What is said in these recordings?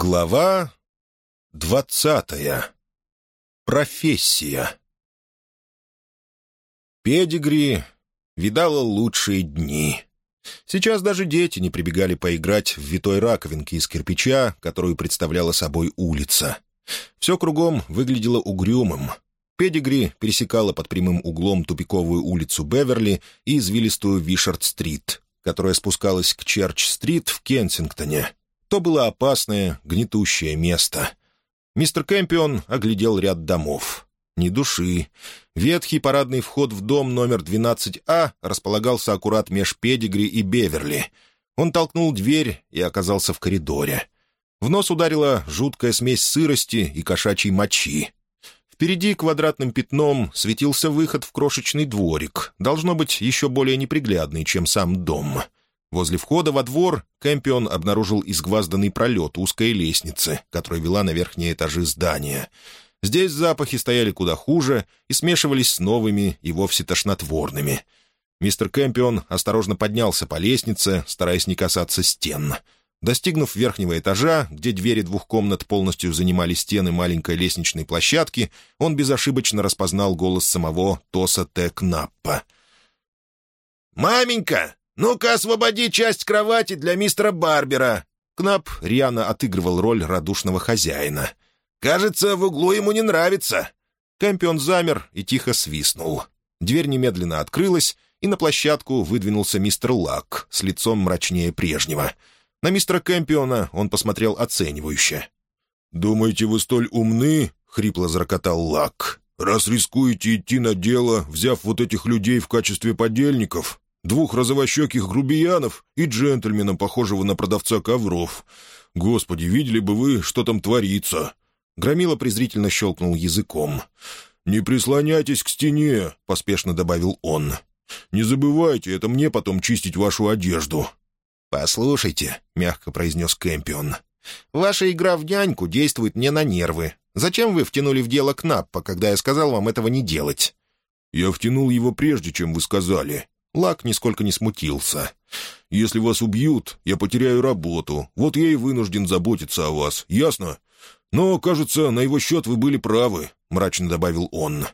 Глава двадцатая. Профессия. Педигри видала лучшие дни. Сейчас даже дети не прибегали поиграть в витой раковинке из кирпича, которую представляла собой улица. Все кругом выглядело угрюмым. Педигри пересекала под прямым углом тупиковую улицу Беверли и извилистую Вишард-стрит, которая спускалась к Черч-стрит в Кенсингтоне, то было опасное, гнетущее место. Мистер Кэмпион оглядел ряд домов. Ни души. Ветхий парадный вход в дом номер 12А располагался аккурат меж Педигри и Беверли. Он толкнул дверь и оказался в коридоре. В нос ударила жуткая смесь сырости и кошачьей мочи. Впереди квадратным пятном светился выход в крошечный дворик, должно быть, еще более неприглядный, чем сам дом — Возле входа во двор Кэмпион обнаружил изгвазданный пролет узкой лестницы, которая вела на верхние этажи здания. Здесь запахи стояли куда хуже и смешивались с новыми и вовсе тошнотворными. Мистер Кэмпион осторожно поднялся по лестнице, стараясь не касаться стен. Достигнув верхнего этажа, где двери двух комнат полностью занимали стены маленькой лестничной площадки, он безошибочно распознал голос самого Тоса Т. Кнаппа. «Маменька, «Ну-ка, освободи часть кровати для мистера Барбера!» Кнап рьяно отыгрывал роль радушного хозяина. «Кажется, в углу ему не нравится». Кэмпион замер и тихо свистнул. Дверь немедленно открылась, и на площадку выдвинулся мистер Лак с лицом мрачнее прежнего. На мистера Кэмпиона он посмотрел оценивающе. «Думаете, вы столь умны?» — хрипло зарокотал Лак. «Раз рискуете идти на дело, взяв вот этих людей в качестве подельников, двух розовощеких грубиянов и джентльмена, похожего на продавца ковров. Господи, видели бы вы, что там творится!» Громила презрительно щелкнул языком. «Не прислоняйтесь к стене», — поспешно добавил он. «Не забывайте, это мне потом чистить вашу одежду». «Послушайте», — мягко произнес Кэмпион, — «ваша игра в няньку действует мне на нервы. Зачем вы втянули в дело Кнаппа, когда я сказал вам этого не делать?» «Я втянул его прежде, чем вы сказали. Лак нисколько не смутился. «Если вас убьют, я потеряю работу. Вот я и вынужден заботиться о вас. Ясно? Но, кажется, на его счет вы были правы», — мрачно добавил он.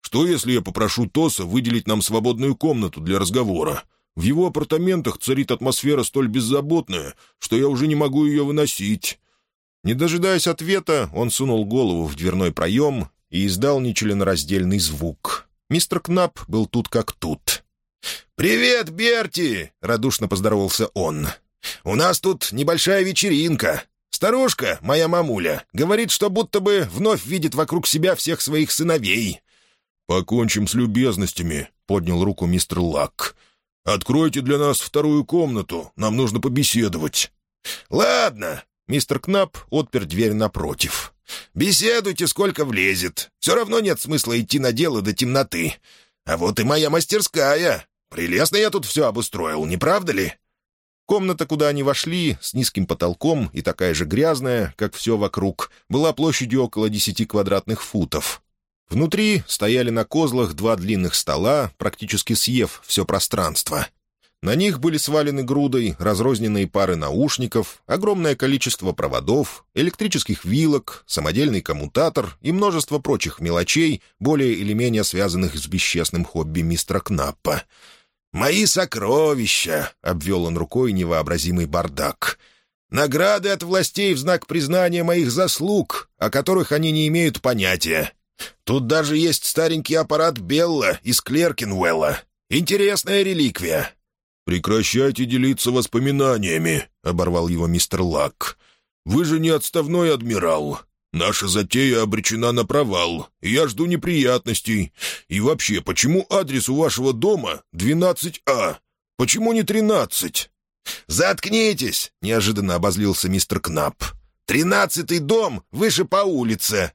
«Что, если я попрошу Тоса выделить нам свободную комнату для разговора? В его апартаментах царит атмосфера столь беззаботная, что я уже не могу ее выносить». Не дожидаясь ответа, он сунул голову в дверной проем и издал нечленораздельный звук. Мистер Кнап был тут как тут. «Привет, Берти!» — радушно поздоровался он. «У нас тут небольшая вечеринка. Старушка, моя мамуля, говорит, что будто бы вновь видит вокруг себя всех своих сыновей». «Покончим с любезностями», — поднял руку мистер Лак. «Откройте для нас вторую комнату, нам нужно побеседовать». «Ладно», — мистер Кнап отпер дверь напротив. «Беседуйте, сколько влезет. Все равно нет смысла идти на дело до темноты. А вот и моя мастерская. Прелестно я тут все обустроил, не правда ли?» Комната, куда они вошли, с низким потолком и такая же грязная, как все вокруг, была площадью около десяти квадратных футов. Внутри стояли на козлах два длинных стола, практически съев все пространство. На них были свалены грудой разрозненные пары наушников, огромное количество проводов, электрических вилок, самодельный коммутатор и множество прочих мелочей, более или менее связанных с бесчестным хобби мистера Кнаппа — «Мои сокровища!» — обвел он рукой невообразимый бардак. «Награды от властей в знак признания моих заслуг, о которых они не имеют понятия. Тут даже есть старенький аппарат Белла из Клеркинвелла. Интересная реликвия». «Прекращайте делиться воспоминаниями», — оборвал его мистер Лак. «Вы же не отставной адмирал. Наша затея обречена на провал, я жду неприятностей. И вообще, почему адрес у вашего дома 12А? Почему не 13?» «Заткнитесь!» — неожиданно обозлился мистер Кнап. «Тринадцатый дом выше по улице!»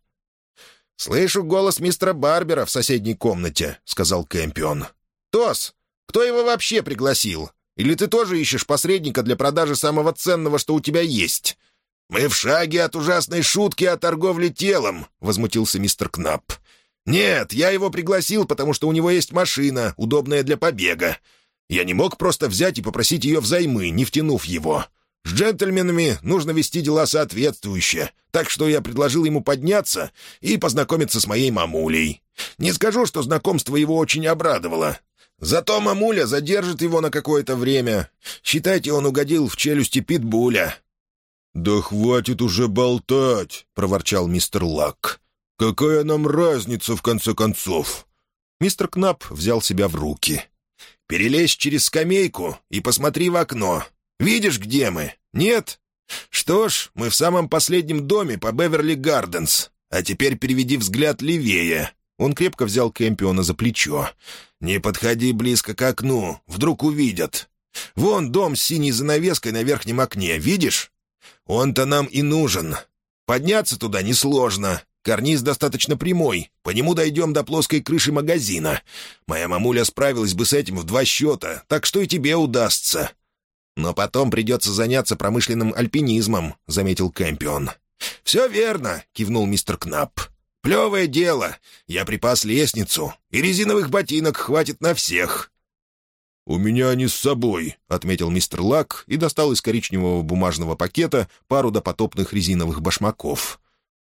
«Слышу голос мистера Барбера в соседней комнате», — сказал Кэмпион. «Тос, кто его вообще пригласил? Или ты тоже ищешь посредника для продажи самого ценного, что у тебя есть?» «Мы в шаге от ужасной шутки о торговле телом», — возмутился мистер Кнап. «Нет, я его пригласил, потому что у него есть машина, удобная для побега. Я не мог просто взять и попросить ее взаймы, не втянув его. С джентльменами нужно вести дела соответствующе, так что я предложил ему подняться и познакомиться с моей мамулей. Не скажу, что знакомство его очень обрадовало. Зато мамуля задержит его на какое-то время. Считайте, он угодил в челюсти питбуля». «Да хватит уже болтать», — проворчал мистер Лак. «Какая нам разница, в конце концов?» Мистер Кнап взял себя в руки. «Перелезь через скамейку и посмотри в окно. Видишь, где мы? Нет? Что ж, мы в самом последнем доме по Беверли-Гарденс. А теперь переведи взгляд левее». Он крепко взял Кэмпиона за плечо. «Не подходи близко к окну, вдруг увидят. Вон дом с синей занавеской на верхнем окне, видишь? Он-то нам и нужен. Подняться туда несложно. Карниз достаточно прямой, по нему дойдем до плоской крыши магазина. Моя мамуля справилась бы с этим в два счета, так что и тебе удастся. Но потом придется заняться промышленным альпинизмом», — заметил Кэмпион. «Все верно», — кивнул мистер Кнап. «Плевое дело. Я припас лестницу, и резиновых ботинок хватит на всех». «У меня они с собой», — отметил мистер Лак и достал из коричневого бумажного пакета пару допотопных резиновых башмаков.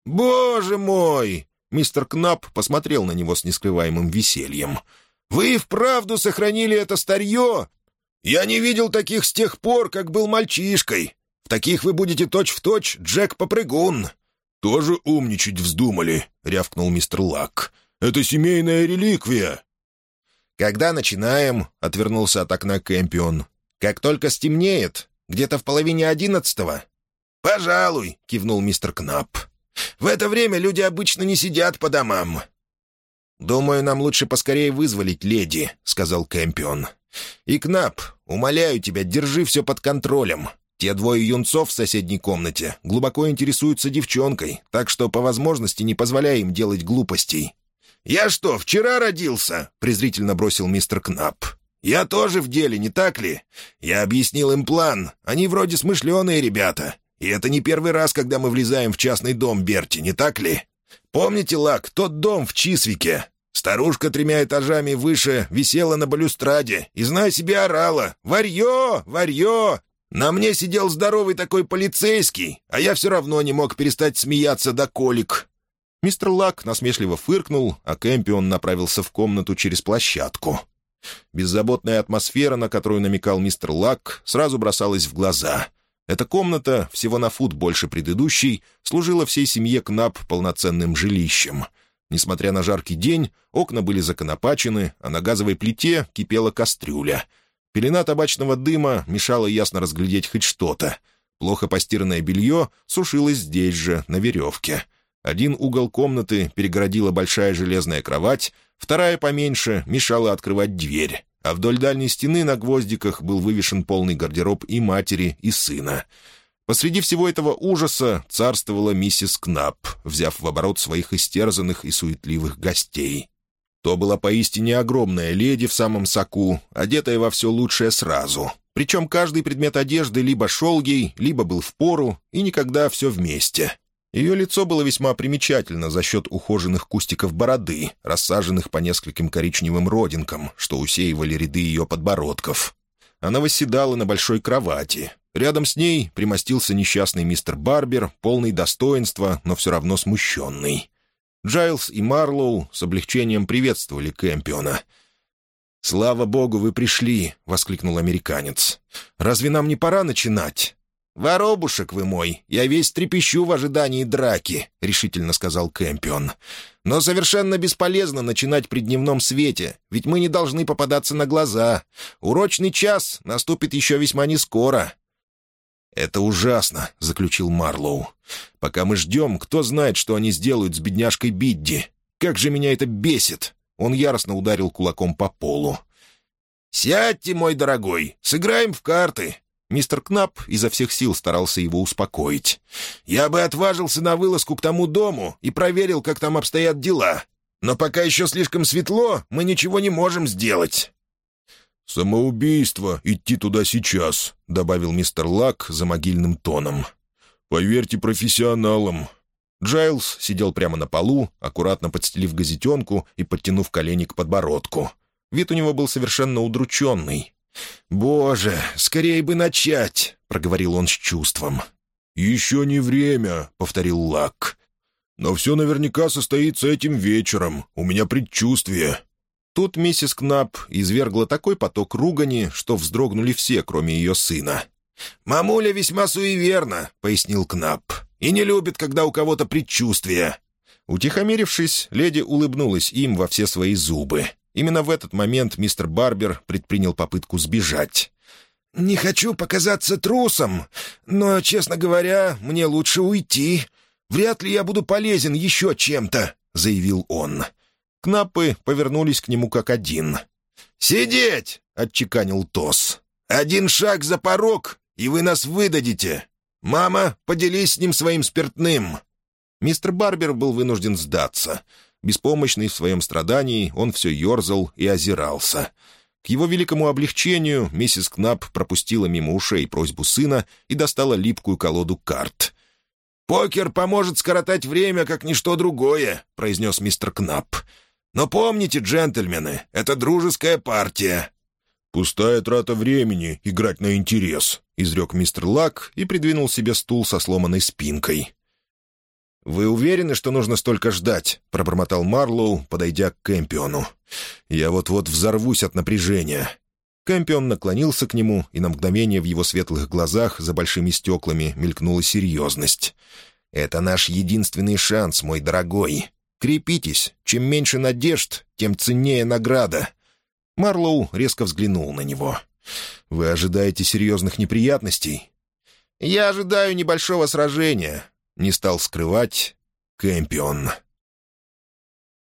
«Боже мой!» — мистер Кнап посмотрел на него с нескрываемым весельем. «Вы вправду сохранили это старье? Я не видел таких с тех пор, как был мальчишкой. В таких вы будете точь-в-точь точь Джек-попрыгун». «Тоже умничать вздумали», — рявкнул мистер Лак. «Это семейная реликвия». «Когда начинаем?» — отвернулся от окна Кэмпион. «Как только стемнеет. Где-то в половине одиннадцатого». «Пожалуй», — кивнул мистер Кнап. В это время люди обычно не сидят по домам». «Думаю, нам лучше поскорее вызволить леди», — сказал Кэмпион. «И, Кнап, умоляю тебя, держи все под контролем. Те двое юнцов в соседней комнате глубоко интересуются девчонкой, так что по возможности не позволяй им делать глупостей». «Я что, вчера родился?» — презрительно бросил мистер Кнап. «Я тоже в деле, не так ли? Я объяснил им план. Они вроде смышленые ребята. И это не первый раз, когда мы влезаем в частный дом Берти, не так ли? Помните, Лак, тот дом в Чисвике? Старушка тремя этажами выше висела на балюстраде и, зная себе, орала «Варье! Варье!» На мне сидел здоровый такой полицейский, а я все равно не мог перестать смеяться до колик. Мистер Лак насмешливо фыркнул, а Кэмпион направился в комнату через площадку. Беззаботная атмосфера, на которую намекал мистер Лак, сразу бросалась в глаза. Эта комната, всего на фут больше предыдущей, служила всей семье Кнап полноценным жилищем. Несмотря на жаркий день, окна были законопачены, а на газовой плите кипела кастрюля. Пелена табачного дыма мешала ясно разглядеть хоть что-то. Плохо постиранное белье сушилось здесь же, на веревке. Один угол комнаты перегородила большая железная кровать, вторая поменьше мешала открывать дверь а вдоль дальней стены на гвоздиках был вывешен полный гардероб и матери, и сына. Посреди всего этого ужаса царствовала миссис Кнап, взяв в оборот своих истерзанных и суетливых гостей. То была поистине огромная леди в самом соку, одетая во все лучшее сразу. Причем каждый предмет одежды либо шел ей, либо был в пору, и никогда все вместе. Ее лицо было весьма примечательно за счет ухоженных кустиков бороды, рассаженных по нескольким коричневым родинкам, что усеивали ряды ее подбородков. Она восседала на большой кровати. Рядом с ней примостился несчастный мистер Барбер, полный достоинства, но все равно смущенный. Джайлз и Марлоу с облегчением приветствовали Кэмпиона. «Слава богу, вы пришли!» — воскликнул американец. «Разве нам не пора начинать?» «Воробушек вы мой, я весь трепещу в ожидании драки», — решительно сказал Кэмпион. «Но совершенно бесполезно начинать при дневном свете, ведь мы не должны попадаться на глаза. Урочный час наступит еще весьма нескоро». «Это ужасно», — заключил Марлоу. «Пока мы ждем, кто знает, что они сделают с бедняжкой Бидди. Как же меня это бесит!» Он яростно ударил кулаком по полу. «Сядьте, мой дорогой, сыграем в карты. Мистер Кнап изо всех сил старался его успокоить. «Я бы отважился на вылазку к тому дому и проверил, как там обстоят дела. Но пока еще слишком светло, мы ничего не можем сделать». «Самоубийство идти туда сейчас», — добавил мистер Лак за могильным тоном. «Поверьте профессионалам». Джайлз сидел прямо на полу, аккуратно подстелив газетенку и подтянув колени к подбородку. Вид у него был совершенно удрученный. «Боже, скорее бы начать!» — проговорил он с чувством. «Еще не время», — повторил Лак. «Но все наверняка состоится этим вечером. У меня предчувствие». Тут миссис Кнап извергла такой поток ругани, что вздрогнули все, кроме ее сына. «Мамуля весьма суеверна», — пояснил Кнап, — «и не любит, когда у кого-то предчувствие». Утихомирившись, леди улыбнулась им во все свои зубы. Именно в этот момент мистер Барбер предпринял попытку сбежать. «Не хочу показаться трусом, но, честно говоря, мне лучше уйти. Вряд ли я буду полезен еще чем-то», — заявил он. Кнапы повернулись к нему как один. «Сидеть!» — отчеканил Тос. «Один шаг за порог, и вы нас выдадите. Мама, поделись с ним своим спиртным». Мистер Барбер был вынужден сдаться. Беспомощный в своем страдании, он все ерзал и озирался. К его великому облегчению миссис Кнап пропустила мимо ушей просьбу сына и достала липкую колоду карт. «Покер поможет скоротать время, как ничто другое», — произнес мистер Кнап. «Но помните, джентльмены, это дружеская партия». «Пустая трата времени — играть на интерес», — изрек мистер Лак и придвинул себе стул со сломанной спинкой. «Вы уверены, что нужно столько ждать?» — пробормотал Марлоу, подойдя к Кэмпиону. «Я вот-вот взорвусь от напряжения». Кэмпион наклонился к нему, и на мгновение в его светлых глазах за большими стеклами мелькнула серьезность. «Это наш единственный шанс, мой дорогой. Крепитесь. Чем меньше надежд, тем ценнее награда». Марлоу резко взглянул на него. «Вы ожидаете серьезных неприятностей?» «Я ожидаю небольшого сражения не стал скрывать Кэмпион.